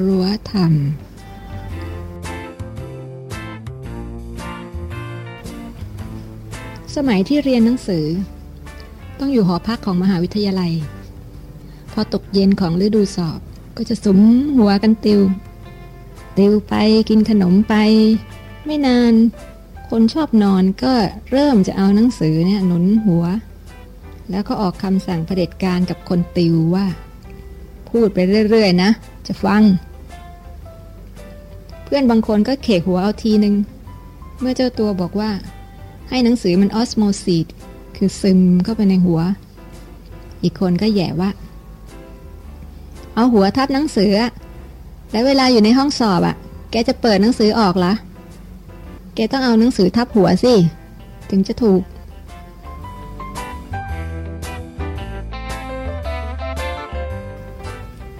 รั้วธรรม สมัยที่เรียนหนังสือ ต้องอยู่หอพักของมหาวิทยาลัย พอตกเย็นของฤดูสอบก็จะสมหัวกันติว ติวไปกินขนมไป ไม่นาน คนชอบนอนก็เริ่มจะเอาหนังสือเนี่ยหนุนหัว แล้วก็ออกคำสั่งเผด็จการกับคนติวว่า พูดไปเรื่อย ๆ นะ จะฟัง เพื่อนบางคนก็เขกหัวเอาทีหนึ่งเมื่อเจ้าตัวบอกว่า ให้หนังสือมันออสโมซิสคือซึมเข้าไปในหัว อีกคนก็แย่ว่า เอาหัวทับหนังสือ แล้วเวลาอยู่ในห้องสอบอะแกจะเปิดหนังสือออกเหรอ แกต้องเอาหนังสือทับหัวสิ ถึงจะถูก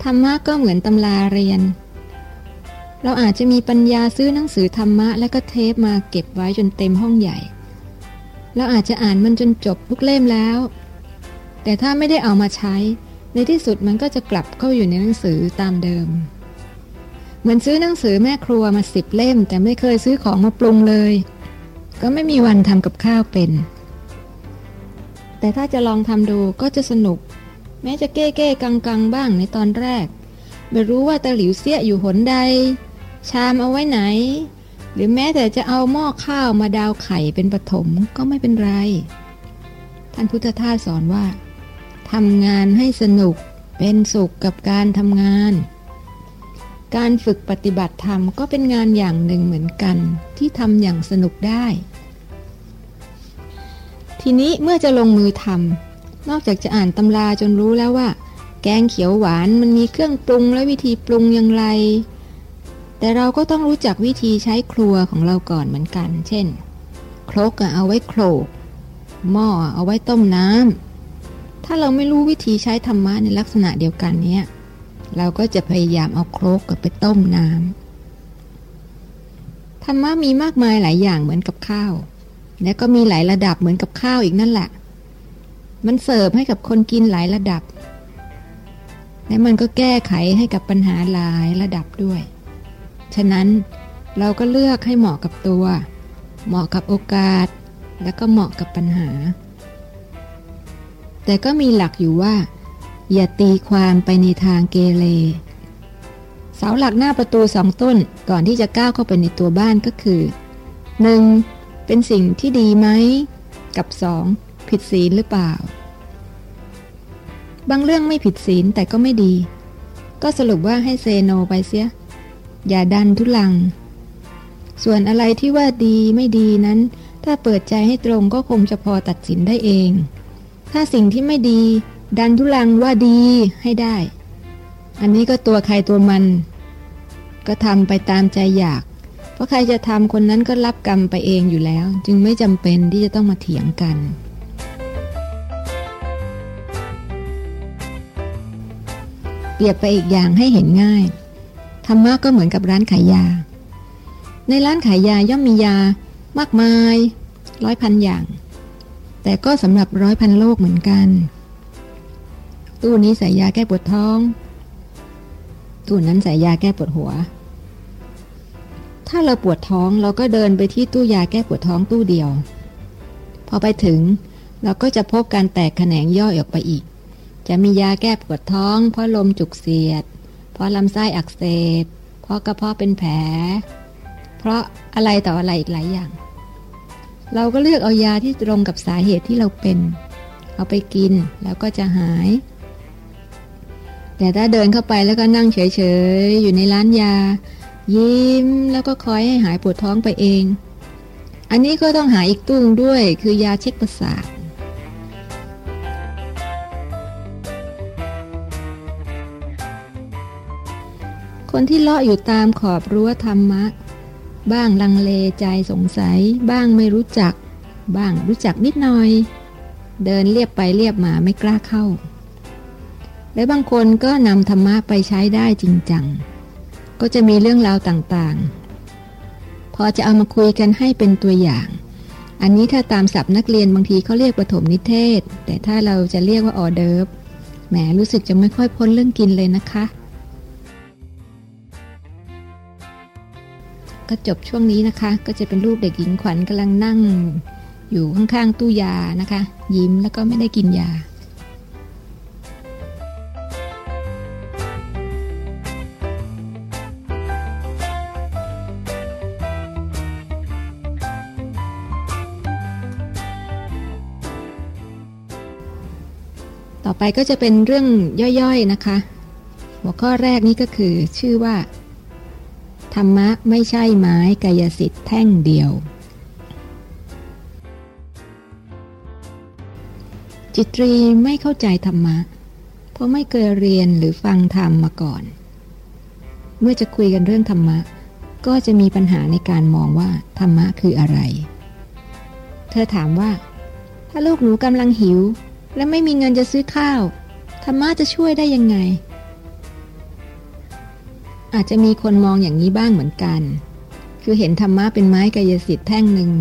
ธรรมะก็เหมือนตำราเรียน เราอาจจะมีปัญญาซื้อหนังสือธรรมะ แล้วก็เทปมาเก็บไว้จนเต็มห้องใหญ่ เราอาจจะอ่านมันจนจบทุกเล่มแล้ว แต่ถ้าไม่ได้เอามาใช้ ในที่สุดมันก็จะกลับเข้าอยู่ในหนังสือตามเดิม เหมือนซื้อหนังสือแม่ครัวมาสิบเล่ม แต่ไม่เคยซื้อของมาปรุงเลย ก็ไม่มีวันทำกับข้าวเป็น แต่ถ้าจะลองทำดูก็จะสนุก แม้จะเก้เก้กังกังบ้างในตอนแรก ไม่รู้ว่าตะหลิวเสี้ยอยู่หนใด ชามเอาไว้ไหน หรือแม้แต่จะเอาหม้อข้าวมาดาวไข่เป็นปฐมก็ไม่เป็นไร ท่านพุทธทาสสอนว่าทำงานให้สนุกเป็นสุขกับการทำงาน การฝึกปฏิบัติธรรมก็เป็นงานอย่างหนึ่งเหมือนกันที่ทำอย่างสนุกได้ ทีนี้เมื่อจะลงมือทำนอกจากจะอ่านตำราจนรู้แล้วว่า แกงเขียวหวานมันมีเครื่องปรุงและวิธีปรุงอย่างไร แต่เราก็ต้องรู้จักวิธีใช้ครัวของเราก่อนเหมือนกัน เช่น ครกเอาไว้โขลกหม้อเอาไว้ต้มน้ำ ถ้าเราไม่รู้วิธีใช้ธรรมะในลักษณะเดียวกันเนี้ย เราก็จะพยายามเอาโครกกับไปต้มน้ำ ธรรมะมีมากมายหลายอย่างเหมือนกับข้าว และก็มีหลายระดับเหมือนกับข้าวอีกนั่นแหละ มันเสิร์ฟให้กับคนกินหลายระดับ และมันก็แก้ไขให้กับปัญหาหลายระดับด้วย ฉะนั้นเราก็เลือกให้เหมาะกับตัว เหมาะกับโอกาส และก็เหมาะกับปัญหา แต่ก็มีหลักอยู่ว่า อย่าตีความไปในทางเกเร เสาหลักหน้าประตูสองต้นก่อนที่จะก้าวเข้าไปในตัวบ้านก็คือ 1. เป็นสิ่งที่ดีไหม กับ 2. ผิดศีลหรือเปล่า บางเรื่องไม่ผิดศีลแต่ก็ไม่ดี ก็สรุปว่าให้เซโนไปเสีย อย่าดันทุลัง ส่วนอะไรที่ว่าดีไม่ดีนั้น ถ้าเปิดใจให้ตรงก็คงจะพอตัดสินได้เอง ถ้าสิ่งที่ไม่ดี ดันทุลังว่าดีให้ได้ อันนี้ก็ตัวใครตัวมัน ก็ทำไปตามใจอยาก เพราะใครจะทำคนนั้นก็รับกรรมไปเองอยู่แล้ว จึงไม่จำเป็นที่จะต้องมาเถียงกันเปรียบไปอีกอย่างให้เห็นง่าย ธรรมะก็เหมือนกับร้านขายยา ในร้านขายยาย่อมมียามากมาย ร้อยพันอย่าง แต่ก็สำหรับร้อยพันโรคเหมือนกัน ตู้นี้ใส่ยาแก้ปวดท้อง ตู้นั้นใส่ยาแก้ปวดหัว ถ้าเราปวดท้องเราก็เดินไปที่ตู้ยาแก้ปวดท้องตู้เดียว พอไปถึงเราก็จะพบการแตกแขนงย่อยออกไปอีก จะมียาแก้ปวดท้องเพราะลมจุกเสียด เพราะลำไส้อักเสบ เพราะกระเพาะเป็นแผล เพราะอะไรต่ออะไรอีกหลายอย่าง เราก็เลือกเอายาที่ตรงกับสาเหตุที่เราเป็น เอาไปกินแล้วก็จะหาย แต่ถ้าเดินเข้าไปแล้วก็นั่งเฉยๆ อยู่ในร้านยา ยิ้มแล้วก็คอยให้หายปวดท้องไปเอง อันนี้ก็ต้องหาอีกตู้งด้วยคือยาเช็คประสาท คนที่เลาะอยู่ตามขอบรั้วธรรมะ บ้างลังเลใจสงสัย บ้างไม่รู้จัก บ้างรู้จักนิดหน่อย เดินเรียบไปเรียบมาไม่กล้าเข้า และบางคนก็นำธรรมะไปใช้ได้จริงจัง ก็จะมีเรื่องราวต่างๆ พอจะเอามาคุยกันให้เป็นตัวอย่าง อันนี้ถ้าตามศัพท์นักเรียนบางทีเขาเรียกปฐมนิเทศ แต่ถ้าเราจะเรียกว่าออเดิร์ฟแหมรู้สึกจะไม่ค่อยพ้นเรื่องกินเลยนะคะ ก็จบช่วงนี้นะคะ ก็จะเป็นรูปเด็กหญิงขวัญกำลังนั่ง อยู่ข้างๆตู้ยานะคะ ยิ้มแล้วก็ไม่ได้กินยาต่อไปก็จะเป็นเรื่องย่อยๆนะคะ หัวข้อแรกนี้ก็คือชื่อว่า รรมะไม่ใช่ไม้กายสิทธิ์แท่งเดียว จิตรีไม่เข้าใจธรรมะ เพราะไม่เคยเรียนหรือฟังธรรมมาก่อน เมื่อจะคุยกันเรื่องธรรมะ ก็จะมีปัญหาในการมองว่าธรรมะคืออะไร เธอถามว่า ถ้าลูกหนูกำลังหิว และไม่มีเงินจะซื้อข้าว ธรรมะจะช่วยได้ยังไง อาจจะมีคนมองอย่างนี้บ้างเหมือนกัน คือเห็นธรรมะเป็นไม้กายสิทธิ์แท่งหนึ่ง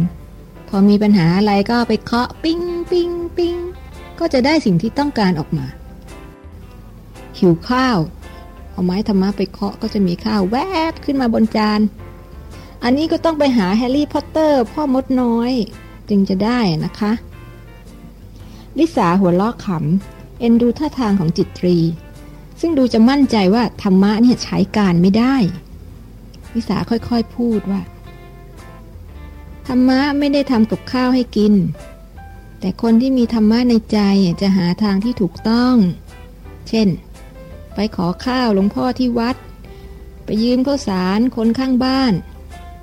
พอมีปัญหาอะไรก็ไปเคาะปิ้งปิ้งปิ้งก็จะได้สิ่งที่ต้องการออกมา หิวข้าว เอาไม้ธรรมะไปเคาะก็จะมีข้าวแวบขึ้นมาบนจาน อันนี้ก็ต้องไปหาแฮร์รี่พอตเตอร์ พ่อมดน้อย จึงจะได้นะคะ ลิสาหัวล้อขำ เอ็นดูท่าทางของจิตตรี ซึ่งดูจะมั่นใจว่าธรรมะเนี่ยใช้การไม่ได้ลิสาค่อยๆพูดว่า ธรรมะไม่ได้ทำกับข้าวให้กิน แต่คนที่มีธรรมะในใจจะหาทางที่ถูกต้อง เช่น ไปขอข้าวหลวงพ่อที่วัด ไปยืมข้าวสารคนข้างบ้าน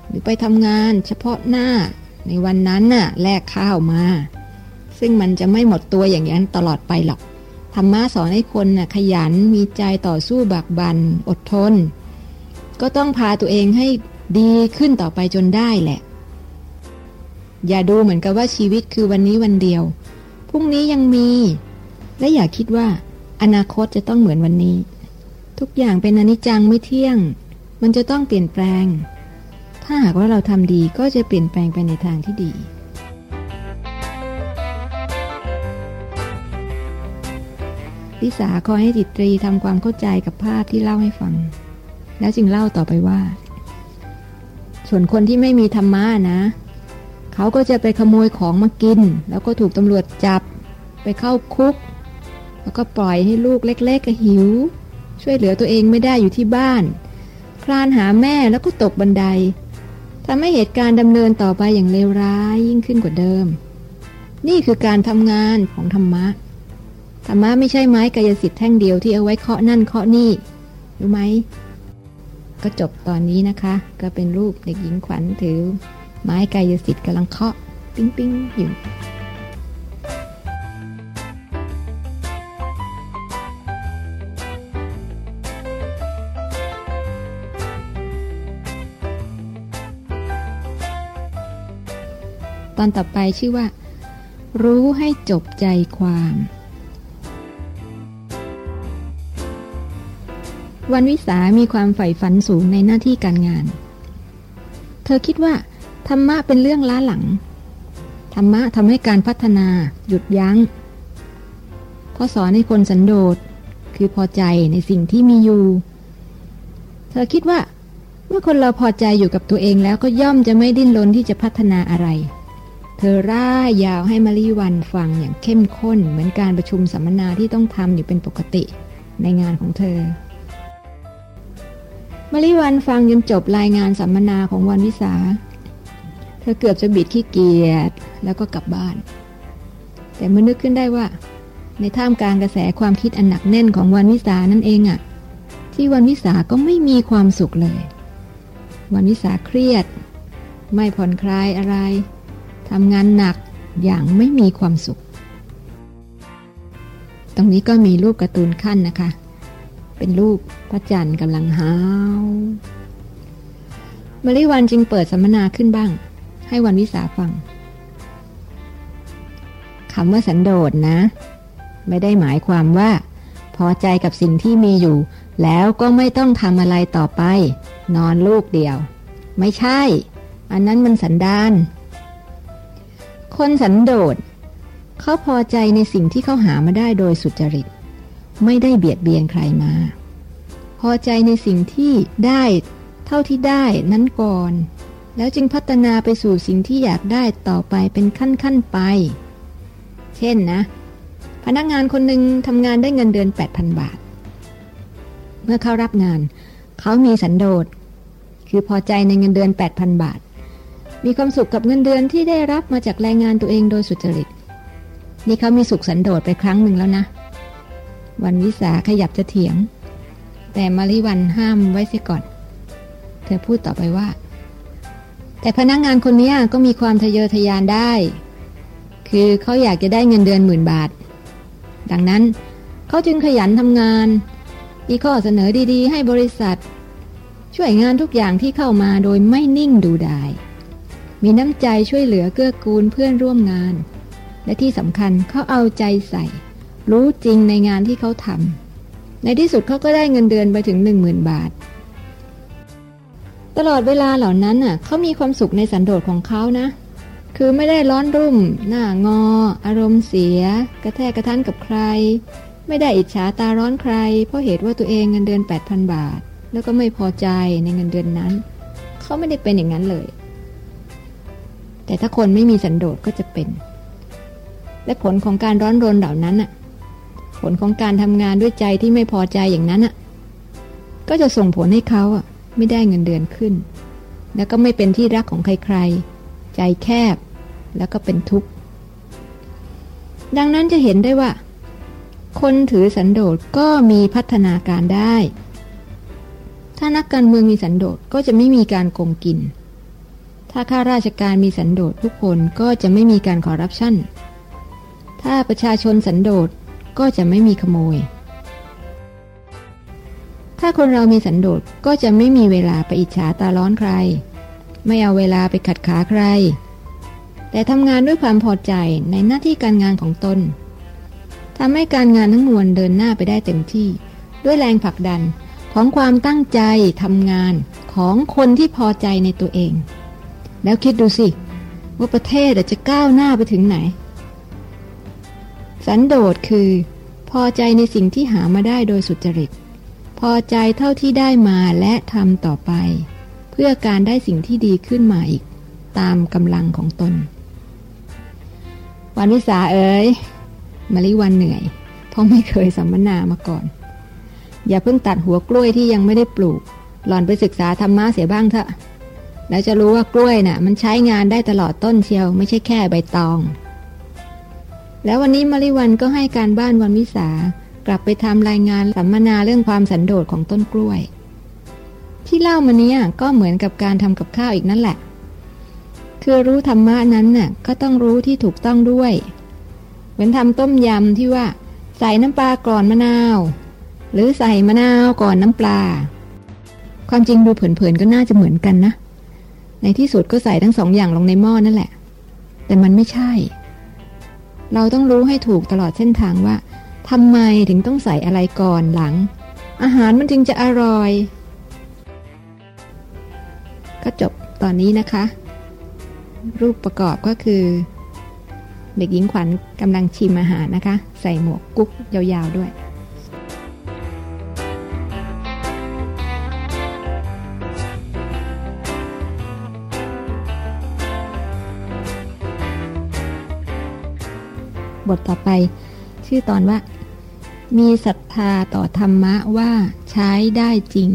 หรือไปทำงานเฉพาะหน้าในวันนั้นน่ะแลกข้าวมา ซึ่งมันจะไม่หมดตัวอย่างนั้นตลอดไปหรอก ธรรมะสอนให้คนน่ะขยันมีใจต่อสู้บักบันอดทน ก็ต้องพาตัวเองให้ดีขึ้นต่อไปจนได้แหละ อย่าดูเหมือนกับว่าชีวิตคือวันนี้วันเดียว พรุ่งนี้ยังมี และอย่าคิดว่า อนาคตจะต้องเหมือนวันนี้ ทุกอย่างเป็นอนิจจังไม่เที่ยง มันจะต้องเปลี่ยนแปลง ถ้าหากว่าเราทำดีก็จะเปลี่ยนแปลงไปในทางที่ดี ลิสาขอให้จิตรีทำความเข้าใจกับภาพที่เล่าให้ฟัง แล้วจึงเล่าต่อไปว่า ส่วนคนที่ไม่มีธรรมะนะ เขาก็จะไปขโมยของมากิน แล้วก็ถูกตำรวจจับ ไปเข้าคุก แล้วก็ปล่อยให้ลูกเล็กๆกหิว ช่วยเหลือตัวเองไม่ได้อยู่ที่บ้าน คลานหาแม่แล้วก็ตกบันไดทำให้เหตุการณ์ดำเนินต่อไปอย่างเลวร้ายยิ่งขึ้นกว่าเดิม นี่คือการทำงานของธรรมะ ธรรมะไม่ใช่ไม้กายสิทธิ์แท่งเดียวที่เอาไว้เคาะนั่นเคาะนี่รู้ไหมก็จบตอนนี้นะคะ ก็เป็นรูปเด็กหญิงขวัญถือ ไม้กายสิทธิ์กำลังเคาะ ปิ้งปิ้งอยู่ตอนต่อไปชื่อว่า รู้ให้จบใจความ วันวิสามีความใฝ่ฝันสูงในหน้าที่การงาน เธอคิดว่า ธรรมะเป็นเรื่องล้าหลัง ธรรมะทำให้การพัฒนาหยุดยัง้งเพราะสอนให้คนสันโดษคือพอใจในสิ่งที่มีอยู่ เธอคิดว่า เมื่อคนเราพอใจอยู่กับตัวเองแล้วก็ย่อมจะไม่ดิ้นรนที่จะพัฒนาอะไร เธอร่ายยาวให้มารีวันฟังอย่างเข้มข้นเหมือนการประชุมสัมมนาที่ต้องทำอยู่เป็นปกติในงานของเธอ มาริวันฟังจนจบรายงานสัมมนาของวันวิสา เธอเกือบจะบิดขี้เกียจแล้วก็กลับบ้าน แต่เมื่อนึกขึ้นได้ว่า ในท่ามกลางกระแสความคิดอันหนักแน่นของวันวิสานั่นเองอะที่วันวิสาก็ไม่มีความสุขเลย วันวิสาเครียด ไม่ผ่อนคลายอะไรทำงานหนักอย่างไม่มีความสุข ตรงนี้ก็มีรูปการ์ตูนขั้นนะคะ เป็นรูปพระจันทร์กำลังหาวมาริวันจึงเปิดสัมมนาขึ้นบ้าง ให้วันวิสาฟังคำว่าสันโดษนะ ไม่ได้หมายความว่า พอใจกับสิ่งที่มีอยู่ แล้วก็ไม่ต้องทำอะไรต่อไป นอนลูกเดียว ไม่ใช่ อันนั้นมันสันดานคนสันโดษเขาพอใจในสิ่งที่เขาหามาได้โดยสุจริต ไม่ได้เบียดเบียนใครมา พอใจในสิ่งที่ได้เท่าที่ได้นั้นก่อน แล้วจึงพัฒนาไปสู่สิ่งที่อยากได้ต่อไปเป็นขั้นๆไป เช่นนะ พนักงานคนหนึ่งทำงานได้เงินเดือน 8,000 บาท เมื่อเขารับงาน เขามีสันโดษ คือพอใจในเงินเดือน 8,000 บาท มีความสุขกับเงินเดือนที่ได้รับมาจากแรงงานตัวเองโดยสุจริต นี่เขามีสุขสันโดษไปครั้งหนึ่งแล้วนะ วันวิสาขยับจะเถียง แต่มาริวันห้ามไว้เสียก่อน เธอพูดต่อไปว่า แต่พนักงงานคนนี้ก็มีความทะเยอทะยานได้ คือเขาอยากจะได้เงินเดือนหมื่นบาท ดังนั้นเขาจึงขยันทำงาน มีข้อเสนอดีๆ ให้บริษัท ช่วยงานทุกอย่างที่เข้ามาโดยไม่นิ่งดูดาย มีน้ำใจช่วยเหลือเกื้อกูลเพื่อนร่วมงาน และที่สำคัญเขาเอาใจใส่ รู้จริงในงานที่เขาทำในที่สุดเขาก็ได้เงินเดือนไปถึงหนึ่งหมื่นบาท ตลอดเวลาเหล่านั้นน่ะเขามีความสุขในสันโดษของเขานะ คือไม่ได้ร้อนรุ่ม หน้างอ อารมณ์เสีย กระแทกกระทันกับใคร ไม่ได้อิจฉาตาร้อนใคร เพราะเหตุว่าตัวเองเงินเดือน 8,000 บาท แล้วก็ไม่พอใจในเงินเดือนนั้นเขาไม่ได้เป็นอย่างนั้นเลย แต่ถ้าคนไม่มีสันโดษก็จะเป็น และผลของการร้อนรนเหล่านั้นน่ะ ผลของการทำงานด้วยใจที่ไม่พอใจอย่างนั้นน่ะ ก็จะส่งผลให้เขาอะ ไม่ได้เงินเดือนขึ้น แล้วก็ไม่เป็นที่รักของใครๆ ใจแคบ แล้วก็เป็นทุกข์ ดังนั้นจะเห็นได้ว่า คนถือสันโดษก็มีพัฒนาการได้ ถ้านักการเมืองมีสันโดษก็จะไม่มีการโกงกิน ถ้าข้าราชการมีสันโดษทุกคนก็จะไม่มีการคอร์รัปชันถ้าประชาชนสันโดษ ก็จะไม่มีขโมย ถ้าคนเรามีสันโดษก็จะไม่มีเวลาไปอิจฉาตาร้อนใคร ไม่เอาเวลาไปขัดขาใคร แต่ทำงานด้วยความพอใจในหน้าที่การงานของตนทำให้การงานทั้งมวลเดินหน้าไปได้เต็มที่ ด้วยแรงผลักดันของความตั้งใจทำงานของคนที่พอใจในตัวเอง แล้วคิดดูสิ ว่าประเทศจะก้าวหน้าไปถึงไหน สันโดษคือ พอใจในสิ่งที่หามาได้โดยสุจริต พอใจเท่าที่ได้มาและทำต่อไป เพื่อการได้สิ่งที่ดีขึ้นมาอีก ตามกำลังของตน วันวิสาเอ๋ยมาริวันเหนื่อย เพราะไม่เคยสัมมนามาก่อน อย่าเพิ่งตัดหัวกล้วยที่ยังไม่ได้ปลูก หล่อนไปศึกษาธรรมะเสียบ้างเถอะแล้วจะรู้ว่ากล้วยน่ะ มันใช้งานได้ตลอดต้นเชียว ไม่ใช่แค่ใบตอง แล้ววันนี้มาริวันก็ให้การบ้านวันวิสากลับไปทำรายงานสัมมนาเรื่องความสันโดษของต้นกล้วย ที่เล่ามาเนี้ยก็เหมือนกับการทำกับข้าวอีกนั่นแหละ คือรู้ธรรมะนั้นน่ะก็ต้องรู้ที่ถูกต้องด้วย เหมือนทำต้มยำที่ว่า ใส่น้ำปลาก่อนมะนาว หรือใส่มะนาวก่อนน้ำปลา ความจริงดูเผินๆก็น่าจะเหมือนกันนะ ในที่สุดก็ใส่ทั้งสองอย่างลงในหม้อนั่นแหละ แต่มันไม่ใช่ เราต้องรู้ให้ถูกตลอดเส้นทางว่าทำไมถึงต้องใส่อะไรก่อนหลัง อาหารมันจึงจะอร่อย ก็จบตอนนี้นะคะ รูปประกอบก็คือ เด็กหญิงขวัญกำลังชิมอาหารนะคะ ใส่หมวกกุ๊กยาวๆด้วย บทต่อไป ชื่อตอนว่า มีศรัทธาต่อธรรมะว่าใช้ได้จริง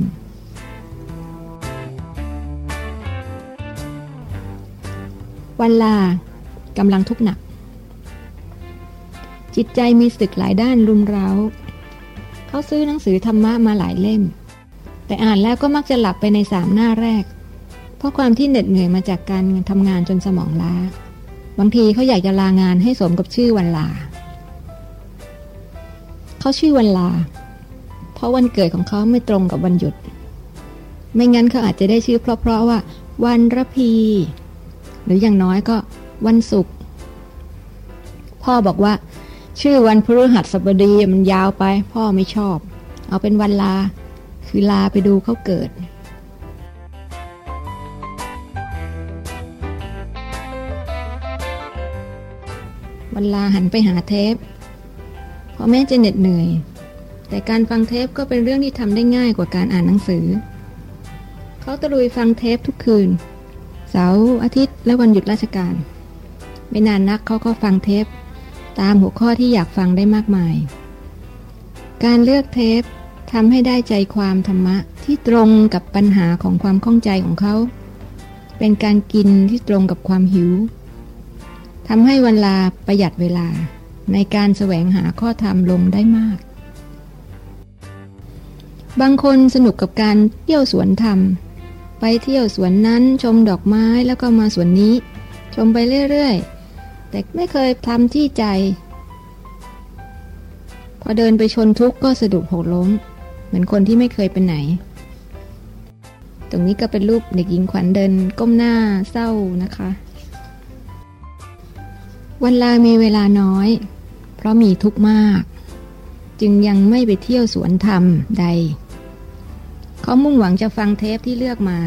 วันลากำลังทุกข์หนัก จิตใจมีศึกหลายด้านรุมเร้า เขาซื้อหนังสือธรรมะมาหลายเล่ม แต่อ่านแล้วก็มักจะหลับไปในสามหน้าแรก เพราะความที่เหน็ดเหนื่อยมาจากการทำงานจนสมองล้า บางทีเขาอยากจะลางานให้สมกับชื่อวันลา เขาชื่อวันลา เพราะวันเกิดของเขาไม่ตรงกับวันหยุด ไม่งั้นเขาอาจจะได้ชื่อเพราะๆว่า วันระพี หรืออย่างน้อยก็วันศุกร์ พ่อบอกว่า ชื่อวันพฤหัสบดีมันยาวไป พ่อไม่ชอบ เอาเป็นวันลา คือลาไปดูเขาเกิด วันลาหันไปหาเทป เพราะแม้จะเหน็ดเหนื่อย แต่การฟังเทปก็เป็นเรื่องที่ทำได้ง่ายกว่าการอ่านหนังสือ เขาตะลุยฟังเทปทุกคืน เสาร์อาทิตย์และวันหยุดราชการ ไม่นานนักเขาก็ฟังเทป ตามหัวข้อที่อยากฟังได้มากมาย การเลือกเทปทำให้ได้ใจความธรรมะที่ตรงกับปัญหาของความข้องใจของเขา เป็นการกินที่ตรงกับความหิว ทำให้เวลาประหยัดเวลาในการแสวงหาข้อธรรมลงได้มาก บางคนสนุกกับการเที่ยวสวนธรรม ไปเที่ยวสวนนั้นชมดอกไม้แล้วก็มาสวนนี้ ชมไปเรื่อยๆ แต่ไม่เคยทำที่ใจ พอเดินไปชนทุกข์ก็สะดุดหกล้ม เหมือนคนที่ไม่เคยไปไหน ตรงนี้ก็เป็นรูปเด็กหญิงขวัญเดินก้มหน้าเศร้านะคะ วันลามีเวลาน้อย เพราะมีทุกข์มาก จึงยังไม่ไปเที่ยวสวนธรรมใด เขามุ่งหวังจะฟังเทปที่เลือกมา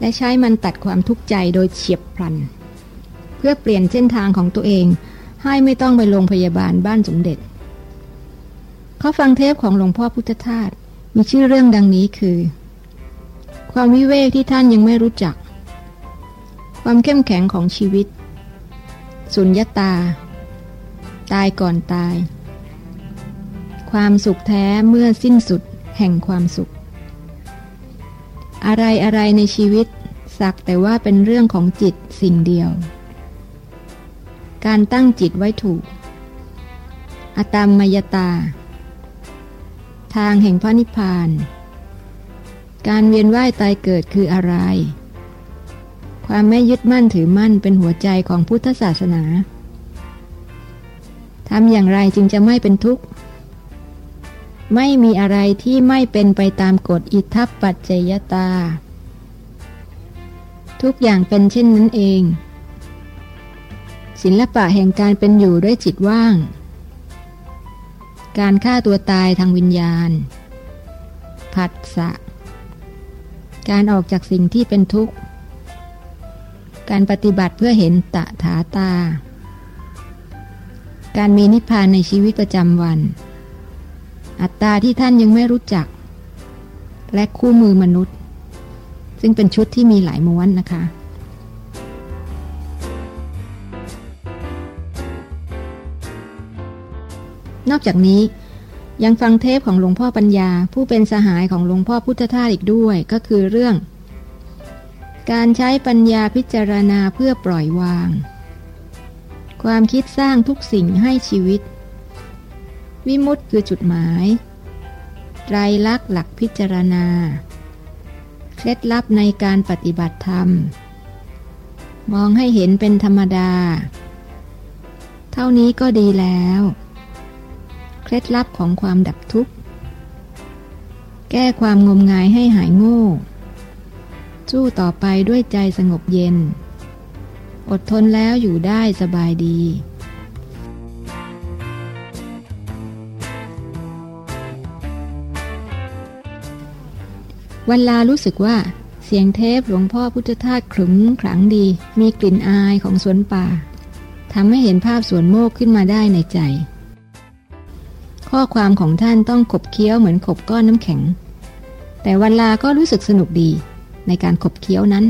และใช้มันตัดความทุกข์ใจโดยเฉียบพลัน เพื่อเปลี่ยนเส้นทางของตัวเอง ให้ไม่ต้องไปโรงพยาบาลบ้านสมเด็จ เขาฟังเทปของหลวงพ่อพุทธทาสมีชื่อเรื่องดังนี้คือ ความวิเวกที่ท่านยังไม่รู้จัก ความเข้มแข็งของชีวิต สุญญาตา ตายก่อนตาย ความสุขแท้เมื่อสิ้นสุดแห่งความสุข อะไรอะไรในชีวิต สักแต่ว่าเป็นเรื่องของจิตสิ่งเดียว การตั้งจิตไว้ถูก อตามมยตา ทางแห่งพระนิพพาน การเวียนว่ายตายเกิดคืออะไร ความไม่ยึดมั่นถือมั่นเป็นหัวใจของพุทธศาสนาทำอย่างไรจึงจะไม่เป็นทุกข์ ไม่มีอะไรที่ไม่เป็นไปตามกฎอิทัปปัจเจยตา ทุกอย่างเป็นเช่นนั้นเอง ศิลปะแห่งการเป็นอยู่ด้วยจิตว่าง การฆ่าตัวตายทางวิญญาณ ผัสสะ การออกจากสิ่งที่เป็นทุกข์ การปฏิบัติเพื่อเห็นตะถาตา การมีนิพพานในชีวิตประจำวัน อัตตาที่ท่านยังไม่รู้จัก และคู่มือมนุษย์ ซึ่งเป็นชุดที่มีหลายม้วนนะคะนอกจากนี้ยังฟังเทปของหลวงพ่อปัญญา ผู้เป็นสหายของหลวงพ่อพุทธทาสอีกด้วย ก็คือเรื่อง การใช้ปัญญาพิจารณาเพื่อปล่อยวาง ความคิดสร้างทุกสิ่งให้ชีวิต วิมุตต์คือจุดหมาย ไตรลักษณ์หลักพิจารณา เคล็ดลับในการปฏิบัติธรรม มองให้เห็นเป็นธรรมดา เท่านี้ก็ดีแล้ว เคล็ดลับของความดับทุกข์ แก้ความงมงายให้หายโง่ สู้ต่อไปด้วยใจสงบเย็น อดทนแล้วอยู่ได้สบายดี วันลารู้สึกว่าเสียงเทพหลวงพ่อพุทธทาสขรึมขลังดี มีกลิ่นอายของสวนป่าทำให้เห็นภาพสวนโมกขึ้นมาได้ในใจ ข้อความของท่านต้องขบเคี้ยวเหมือนขบก้อนน้ำแข็ง แต่วันลาก็รู้สึกสนุกดี ในการขบเคี้ยวนั้น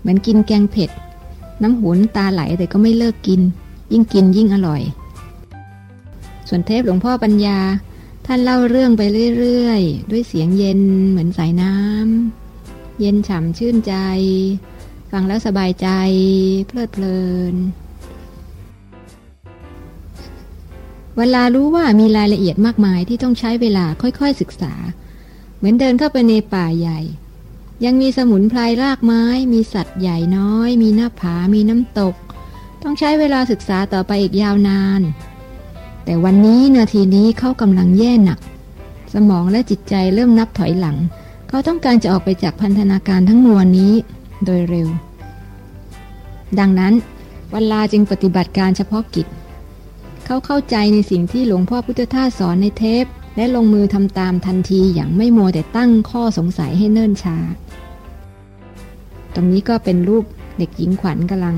เหมือนกินแกงเผ็ด น้ำหุนตาไหลแต่ก็ไม่เลิกกิน ยิ่งกินยิ่งอร่อย ส่วนเทพหลวงพ่อปัญญา ท่านเล่าเรื่องไปเรื่อยๆ ด้วยเสียงเย็นเหมือนสายน้ำเย็นฉ่ำชื่นใจ ฟังแล้วสบายใจ เพลิดเพลิน เวลารู้ว่ามีรายละเอียดมากมายที่ต้องใช้เวลาค่อยๆศึกษา เหมือนเดินเข้าไปในป่าใหญ่ ยังมีสมุนไพรรากไม้ มีสัตว์ใหญ่น้อย มีหน้าผา มีน้ำตก ต้องใช้เวลาศึกษาต่อไปอีกยาวนาน แต่วันนี้นาทีนี้เขากำลังแย่หนัก สมองและจิตใจเริ่มนับถอยหลัง เขาต้องการจะออกไปจากพันธนาการทั้งมวลนี้โดยเร็ว ดังนั้นวันลาจึงปฏิบัติการเฉพาะกิจ เขาเข้าใจในสิ่งที่หลวงพ่อพุทธทาสสอนในเทป และลงมือทำตามทันทีอย่างไม่โมแต่ตั้งข้อสงสัยให้เนิ่นช้า ตรงนี้ก็เป็นรูปเด็กหญิงขวัญกำลัง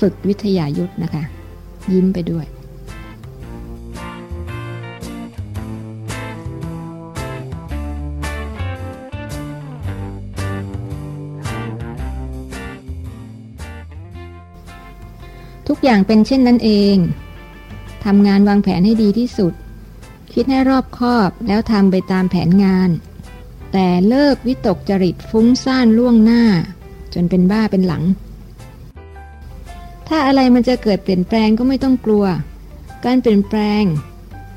ฝึกวิทยายุทธนะคะ ยิ้มไปด้วย ทุกอย่างเป็นเช่นนั้นเองทำงานวางแผนให้ดีที่สุด คิดให้รอบคอบแล้วทำไปตามแผนงาน แต่เลิกวิตกจริตฟุ้งซ่านล่วงหน้า จนเป็นบ้าเป็นหลัง ถ้าอะไรมันจะเกิดเปลี่ยนแปลงก็ไม่ต้องกลัว การเปลี่ยนแปลง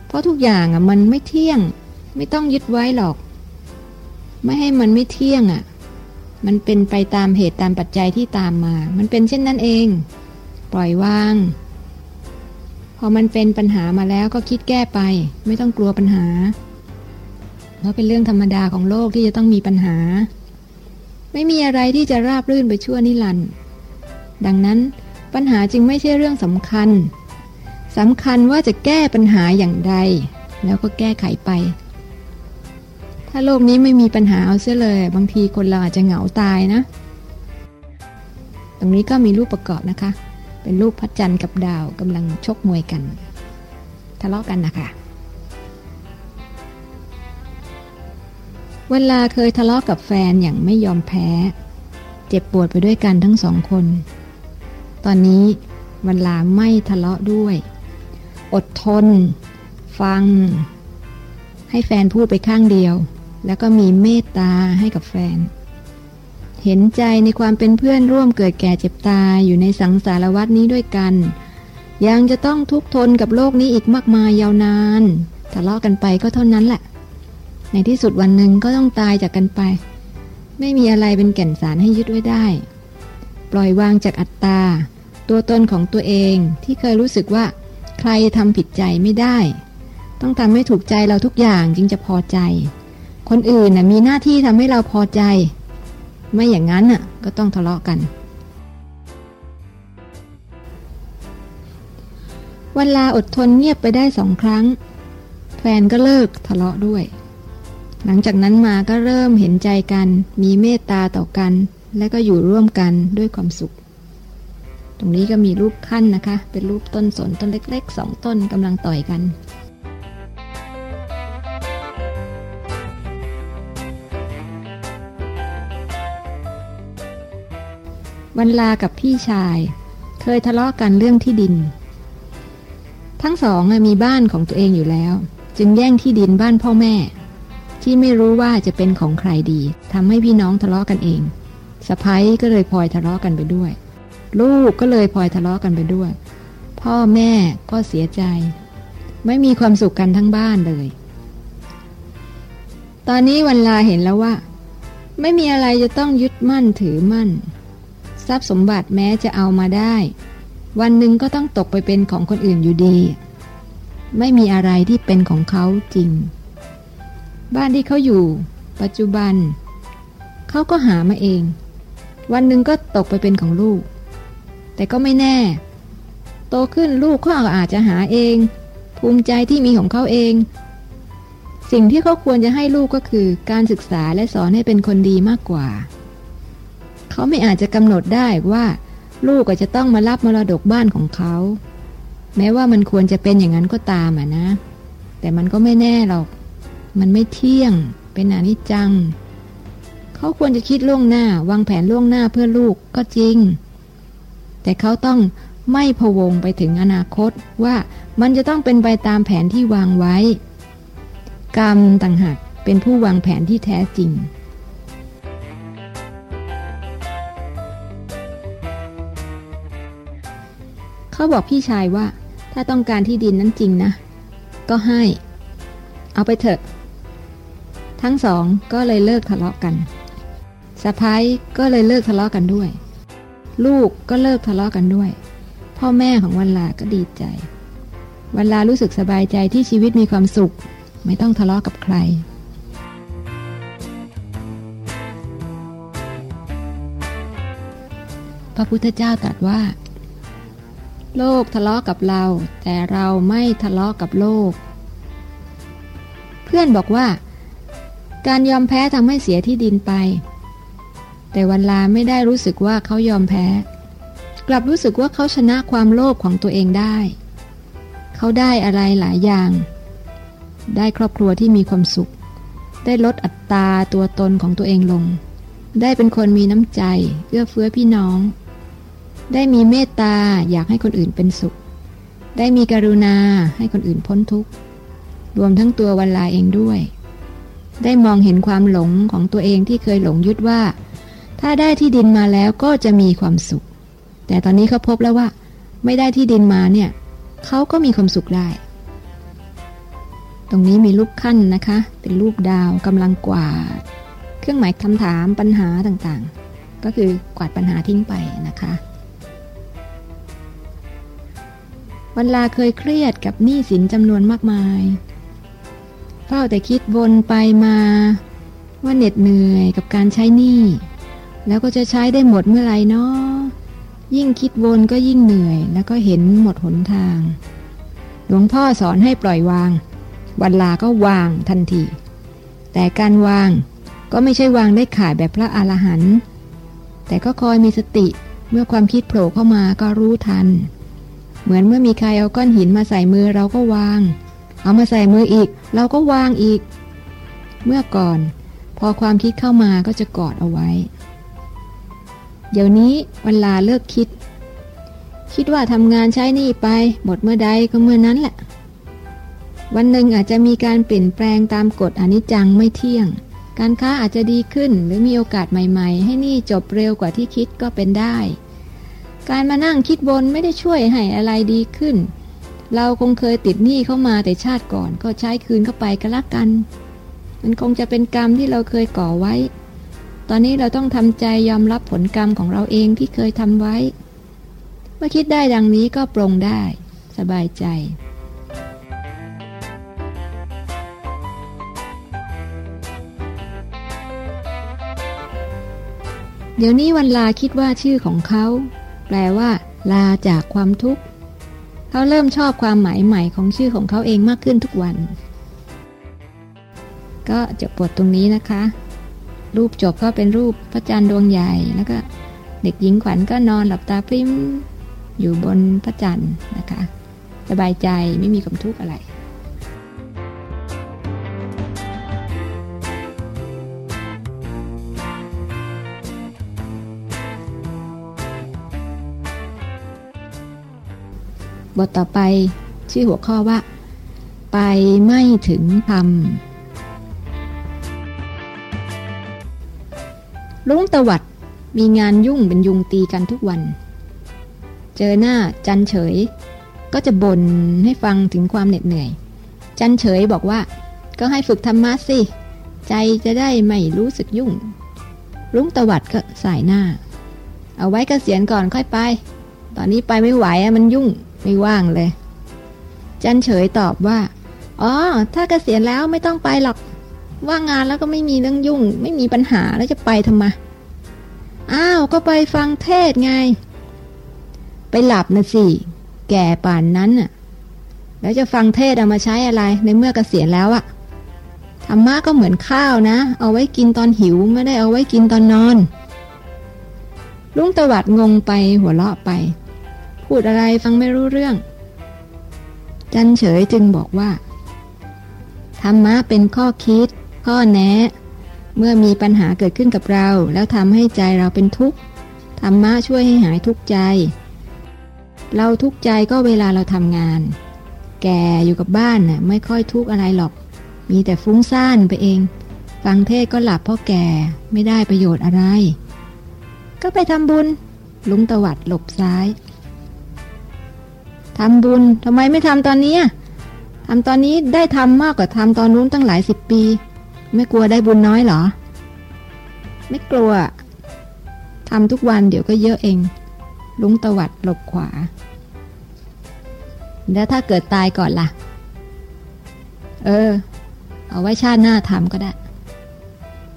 เพราะทุกอย่างอะมันไม่เที่ยง ไม่ต้องยึดไว้หรอก ไม่ให้มันไม่เที่ยงอะ มันเป็นไปตามเหตุตามปัจจัยที่ตามมา มันเป็นเช่นนั้นเอง ปล่อยวาง อมันเป็นปัญหามาแล้วก็คิดแก้ไป ไม่ต้องกลัวปัญหา เพราะเป็นเรื่องธรรมดาของโลกที่จะต้องมีปัญหา ไม่มีอะไรที่จะราบรื่นไปชั่วนิรันดร์ดังนั้นปัญหาจึงไม่ใช่เรื่องสำคัญสำคัญว่าจะแก้ปัญหาอย่างใดแล้วก็แก้ไขไป ถ้าโลกนี้ไม่มีปัญหาเอาเสียเลย บางทีคนเราอาจจะเหงาตายนะ ตรงนี้ก็มีรูปประกอบนะคะ เป็นรูปพระจันทร์กับดาวกำลังชกมวยกัน ทะเลาะกันนะคะเวลาเคยทะเลาะกับแฟนอย่างไม่ยอมแพ้ เจ็บปวดไปด้วยกันทั้งสองคน ตอนนี้เวลาไม่ทะเลาะด้วย อดทน ฟัง ให้แฟนพูดไปข้างเดียว แล้วก็มีเมตตาให้กับแฟน เห็นใจในความเป็นเพื่อนร่วมเกิดแก่เจ็บตายอยู่ในสังสารวัตนี้ด้วยกัน ยังจะต้องทุกทนกับโลกนี้อีกมากมายยาวนานทะเลาะกันไปก็เท่านั้นแหละ ในที่สุดวันหนึ่งก็ต้องตายจากกันไป ไม่มีอะไรเป็นแก่นสารให้ยึดไว้ได้ ปล่อยวางจากอัตตา ตัวตนของตัวเองที่เคยรู้สึกว่า ใครทำผิดใจไม่ได้ ต้องทำให้ถูกใจเราทุกอย่างจึงจะพอใจ คนอื่นนะมีหน้าที่ทำให้เราพอใจ ไม่อย่างนั้นน่ะก็ต้องทะเลาะกัน วันลาอดทนเงียบไปได้สองครั้ง แฟนก็เลิกทะเลาะด้วย หลังจากนั้นมาก็เริ่มเห็นใจกัน มีเมตตาต่อกัน และก็อยู่ร่วมกันด้วยความสุข ตรงนี้ก็มีรูปขั้นนะคะ เป็นรูปต้นสนต้นเล็กๆสองต้นกำลังต่อยกัน วันลากับพี่ชาย เคยทะเลาะกันเรื่องที่ดิน ทั้งสองมีบ้านของตัวเองอยู่แล้ว จึงแย่งที่ดินบ้านพ่อแม่ ที่ไม่รู้ว่าจะเป็นของใครดีทำให้พี่น้องทะเลาะกันเองสะพ้ยก็เลยพลอยทะเลาะกันไปด้วย ลูกก็เลยพลอยทะเลาะกันไปด้วย พ่อแม่ก็เสียใจ ไม่มีความสุขกันทั้งบ้านเลย ตอนนี้วันลาเห็นแล้วว่า ไม่มีอะไรจะต้องยึดมั่นถือมั่น ทรัพย์สมบัติแม้จะเอามาได้ วันหนึ่งก็ต้องตกไปเป็นของคนอื่นอยู่ดี ไม่มีอะไรที่เป็นของเขาจริง บ้านที่เขาอยู่ ปัจจุบัน เขาก็หามาเอง วันหนึ่งก็ตกไปเป็นของลูก แต่ก็ไม่แน่ โตขึ้นลูกเขาอาจจะหาเอง ภูมิใจที่มีของเขาเอง สิ่งที่เขาควรจะให้ลูกก็คือการศึกษาและสอนให้เป็นคนดีมากกว่า เขาไม่อาจจะกำหนดได้ว่าลูกก็จะต้องมารับมรดกบ้านของเขา แม้ว่ามันควรจะเป็นอย่างนั้นก็ตามอะนะ แต่มันก็ไม่แน่หรอก มันไม่เที่ยง เป็นอนิจจัง เขาควรจะคิดล่วงหน้า วางแผนล่วงหน้าเพื่อลูกก็จริง แต่เขาต้องไม่พวงไปถึงอนาคตว่ามันจะต้องเป็นไปตามแผนที่วางไว้ กรรมต่างหากเป็นผู้วางแผนที่แท้จริง เขาบอกพี่ชายว่า ถ้าต้องการที่ดินนั้นจริงนะ ก็ให้ เอาไปเถอะ ทั้งสองก็เลยเลิกทะเลาะกันสะพ้ายก็เลยเลิกทะเลาะกันด้วย ลูกก็เลิกทะเลาะกันด้วย พ่อแม่ของวันลาก็ดีใจวันลารู้สึกสบายใจที่ชีวิตมีความสุข ไม่ต้องทะเลาะกับใคร พระพุทธเจ้าตรัสว่า โลกทะเลาะกับเรา แต่เราไม่ทะเลาะกับโลก เพื่อนบอกว่า การยอมแพ้ทำให้เสียที่ดินไป แต่วันลาไม่ได้รู้สึกว่าเขายอมแพ้ กลับรู้สึกว่าเขาชนะความโลภของตัวเองได้ เขาได้อะไรหลายอย่าง ได้ครอบครัวที่มีความสุข ได้ลดอัตราตัวตนของตัวเองลง ได้เป็นคนมีน้ำใจ เอื้อเฟื้อพี่น้อง ได้มีเมตตาอยากให้คนอื่นเป็นสุข ได้มีกรุณาให้คนอื่นพ้นทุกข์ รวมทั้งตัววันลาเองด้วย ได้มองเห็นความหลงของตัวเองที่เคยหลงยึดว่า ถ้าได้ที่ดินมาแล้วก็จะมีความสุข แต่ตอนนี้เขาพบแล้วว่า ไม่ได้ที่ดินมาเนี่ยเขาก็มีความสุขได้ ตรงนี้มีรูปขั้นนะคะ เป็นรูปดาวกำลังกวาด เครื่องหมายคำถามปัญหาต่างๆ ก็คือกวาดปัญหาทิ้งไปนะคะ วันลาเคยเครียดกับหนี้สินจำนวนมากมาย เฝ้าแต่คิดวนไปมาว่าเหน็ดเหนื่อยกับการใช้หนี้แล้วก็จะใช้ได้หมดเมื่อไหรเนาะยิ่งคิดวนก็ยิ่งเหนื่อย แล้วก็เห็นหมดหนทาง หลวงพ่อสอนให้ปล่อยวางวันลาก็วางทันที แต่การวางก็ไม่ใช่วางได้ขาดแบบพระอรหันต์แต่ก็คอยมีสติเมื่อความคิดโผล่เข้ามาก็รู้ทัน เหมือนเมื่อมีใครเอาก้อนหินมาใส่มือเราก็วาง เอามาใส่มืออีก เราก็วางอีก เมื่อก่อน พอความคิดเข้ามาก็จะกอดเอาไว้ เดี๋ยวนี้เวลาเลิกคิด คิดว่าทำงานใช้นี่ไปหมดเมื่อใดก็เมื่อนั้นแหละ วันหนึ่งอาจจะมีการเปลี่ยนแปลงตามกฎอนิจจังไม่เที่ยง การค้าอาจจะดีขึ้นหรือมีโอกาสใหม่ ๆ ให้นี่จบเร็วกว่าที่คิดก็เป็นได้ การมานั่งคิดบนไม่ได้ช่วยให้อะไรดีขึ้น เราคงเคยติดหนี้เข้ามาแต่ชาติก่อนก็ใช้คืนเข้าไปก็ล้วกัน มันคงจะเป็นกรรมที่เราเคยก่อไว้ ตอนนี้เราต้องทำใจยอมรับผลกรรมของเราเองที่เคยทำไว้ เมื่อคิดได้ดังนี้ก็ปรงได้ สบายใจเดี๋ยวนี้วันลาคิดว่าชื่อของเขา ลว่า ลาจากความทุกข์เขาเริ่มชอบความหมายใหม่ของชื่อของเขาเองมากขึ้นทุกวัน ก็จะปวดตรงนี้นะคะ รูปจบก็เป็นรูปพระจันทร์ดวงใหญ่แล้วก็เด็กหญิงขวัญก็นอนหลับตาพริ้มอยู่บนพระจันทร์นะคะ สบายใจไม่มีความทุกข์อะไร บทต่อไป ชื่อหัวข้อว่า ไปไม่ถึงธรรมลุงตวัดมีงานยุ่งเป็นยุงตีกันทุกวัน เจอหน้าจันเฉย ก็จะบ่นให้ฟังถึงความเหน็ดเหนื่อย จันเฉยบอกว่า ก็ให้ฝึกธรรมะสิ ใจจะได้ไม่รู้สึกยุ่ง ลุงตวัดก็สายหน้า เอาไว้กเกษียณก่อนค่อยไป ตอนนี้ไปไม่ไหวอะมันยุ่ง ไม่ว่างเลย จันเฉยตอบว่า อ๋อ ถ้าเกษียณแล้วไม่ต้องไปหรอก ว่างงานแล้วก็ไม่มีเรื่องยุ่ง ไม่มีปัญหาแล้วจะไปทำไม อ้าว ก็ไปฟังเทศไง ไปหลับนะสิ แก่ป่านนั้นน่ะ แล้วจะฟังเทศเอามาใช้อะไรในเมื่อเกษียณแล้วอะธรรมะก็เหมือนข้าวนะ เอาไว้กินตอนหิวไม่ได้เอาไว้กินตอนนอนลุงตวัดงงไปหัวเราะไป พูดอะไรฟังไม่รู้เรื่อง จันเฉยจึงบอกว่า ธรรมะเป็นข้อคิด ข้อแนะ เมื่อมีปัญหาเกิดขึ้นกับเรา แล้วทำให้ใจเราเป็นทุกข์ ธรรมะช่วยให้หายทุกข์ใจ เราทุกข์ใจก็เวลาเราทำงาน แก่อยู่กับบ้านน่ะไม่ค่อยทุกข์อะไรหรอก มีแต่ฟุ้งซ่านไปเอง ฟังเทศก็หลับเพราะแก่ไม่ได้ประโยชน์อะไร ก็ไปทำบุญลุงตวัดหลบซ้าย ทำบุญทำไมไม่ทำตอนนี้ทำตอนนี้ได้ทำมากกว่าทำตอนนู้นตั้งหลายสิบปี ไม่กลัวได้บุญน้อยเหรอ ไม่กลัวทำทุกวันเดี๋ยวก็เยอะเอง ลุงตวัดหลบขวา แล้วถ้าเกิดตายก่อนล่ะ เออ เอาไว้ชาติหน้าทำก็ได้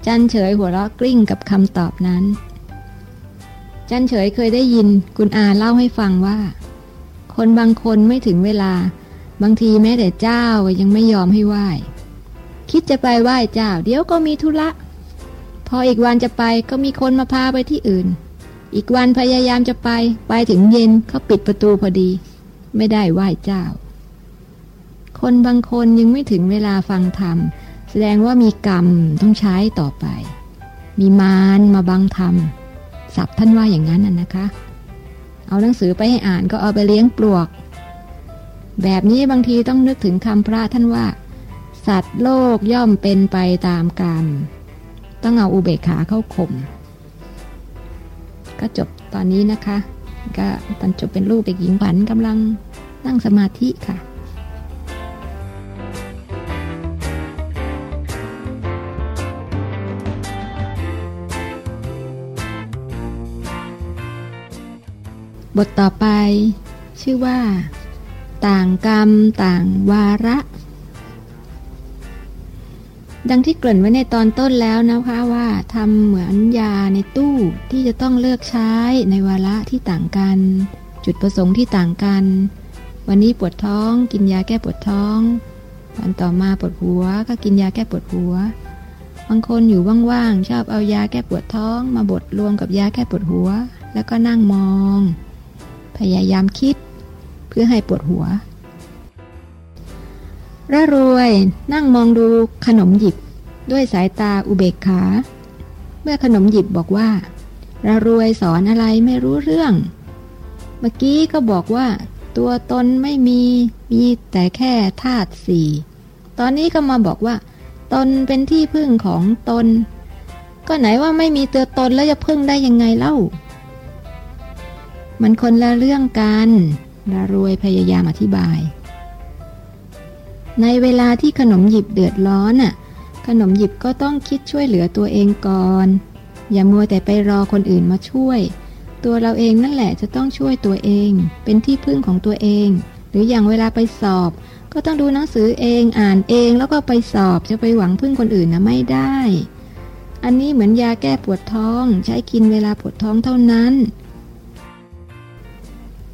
จันเฉยหัวเราะกลิ้งกับคำตอบนั้น จันเฉยเคยได้ยินคุณอาเล่าให้ฟังว่า คนบางคนไม่ถึงเวลา บางทีแม้แต่เจ้ายังไม่ยอมให้ไหว้ คิดจะไปไหว้เจ้า เดี๋ยวก็มีธุระ พออีกวันจะไปก็มีคนมาพาไปที่อื่น อีกวันพยายามจะไป ไปถึงเย็นเขาปิดประตูพอดี ไม่ได้ไหว้เจ้า คนบางคนยังไม่ถึงเวลาฟังธรรม แสดงว่ามีกรรมต้องใช้ต่อไป มีมารมาบังธรรมสับท่านว่าอย่างนั้นน่ะนะคะ เอาหนังสือไปให้อ่านก็เอาไปเลี้ยงปลวก แบบนี้บางทีต้องนึกถึงคำพระท่านว่า สัตว์โลกย่อมเป็นไปตามกรรมต้องเอาอุเบกขาเข้าข่มก็จบตอนนี้นะคะ ก็ตอนจบเป็นรูปเด็กหญิงผันกำลังนั่งสมาธิค่ะ บทต่อไป ชื่อว่า ต่างกรรมต่างวาระ ดังที่เกริ่นไว้ในตอนต้นแล้วนะคะว่าทำเหมือนยาในตู้ที่จะต้องเลือกใช้ในวาระที่ต่างกัน จุดประสงค์ที่ต่างกัน วันนี้ปวดท้องกินยาแก้ปวดท้อง วันต่อมาปวดหัวก็กินยาแก้ปวดหัวบางคนอยู่ว่างๆชอบเอายาแก้ปวดท้อง มาบดรวมกับยาแก้ปวดหัว แล้วก็นั่งมอง พยายามคิด เพื่อให้ปวดหัวร่ารวยนั่งมองดูขนมหยิบด้วยสายตาอุเบกขา เมื่อขนมหยิบบอกว่าร่ารวยสอนอะไรไม่รู้เรื่อง เมื่อกี้ก็บอกว่า ตัวตนไม่มีมีแต่แค่ธาตุสี่ตอนนี้ก็มาบอกว่า ตนเป็นที่พึ่งของตน ก็ไหนว่าไม่มีตัวตนแล้วจะพึ่งได้ยังไงเล่า มันคนละเรื่องกันดารวยพยายามอธิบาย ในเวลาที่ขนมหยิบเดือดร้อนน่ะ ขนมหยิบก็ต้องคิดช่วยเหลือตัวเองก่อน อย่ามัวแต่ไปรอคนอื่นมาช่วย ตัวเราเองนั่นแหละจะต้องช่วยตัวเอง เป็นที่พึ่งของตัวเอง หรืออย่างเวลาไปสอบ ก็ต้องดูหนังสือเองอ่านเองแล้วก็ไปสอบจะไปหวังพึ่งคนอื่นนะไม่ได้ อันนี้เหมือนยาแก้ปวดท้อง ใช้กินเวลาปวดท้องเท่านั้น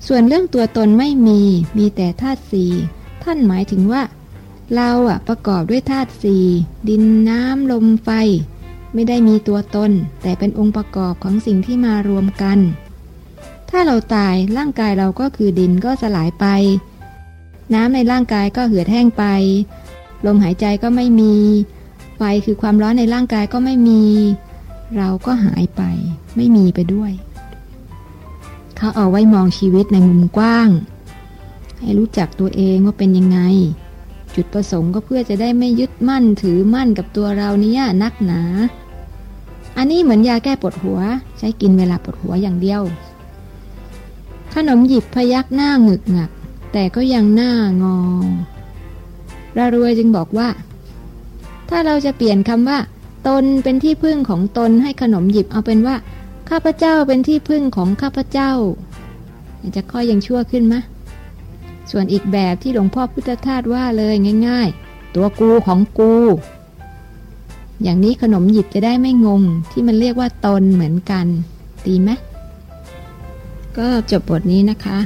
ส่วนเรื่องตัวตนไม่มี มีแต่ธาตุสี่ท่านหมายถึงว่า เราอะประกอบด้วยธาตุสี่ดินน้ำลมไฟ ไม่ได้มีตัวตน แต่เป็นองค์ประกอบของสิ่งที่มารวมกัน ถ้าเราตายร่างกายเราก็คือดินก็สลายไป น้ำในร่างกายก็เหือดแห้งไป ลมหายใจก็ไม่มี ไฟคือความร้อนในร่างกายก็ไม่มี เราก็หายไป ไม่มีไปด้วย เขาเอาไว้มองชีวิตในมุมกว้าง ให้รู้จักตัวเองว่าเป็นยังไง จุดประสงค์ก็เพื่อจะได้ไม่ยึดมั่นถือมั่นกับตัวเราเนี้ยนักหนา อันนี้เหมือนยาแก้ปวดหัว ใช้กินเวลาปวดหัวอย่างเดียว ขนมหยิบพยักหน้าหงึกหงัก แต่ก็ยังหน้างอรารวยจึงบอกว่า ถ้าเราจะเปลี่ยนคำว่า ตนเป็นที่พึ่งของตนให้ขนมหยิบเอาเป็นว่า ข้าพเจ้าเป็นที่พึ่งของข้าพเจ้า จะค่อยยังชั่วขึ้นมะ ส่วนอีกแบบที่หลวงพ่อพุทธทาสว่าเลยง่าย ๆ ตัวกูของกู อย่างนี้ขนมหยิบจะได้ไม่งง ที่มันเรียกว่าตนเหมือนกันดีไหมก็จบบทนี้นะคะ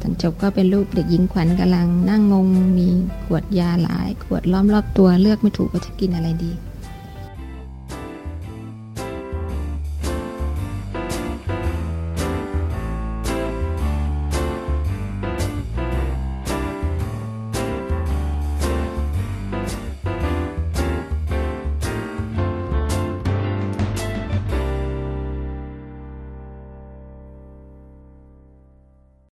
ตอนจบก็เป็นรูปเด็กหญิงขวัญกำลังนั่งงง มีขวดยาหลาย ขวดล้อมรอบตัวเลือกไม่ถูกว่าจะกินอะไรดี